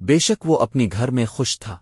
بے شک وہ اپنی گھر میں خوش تھا۔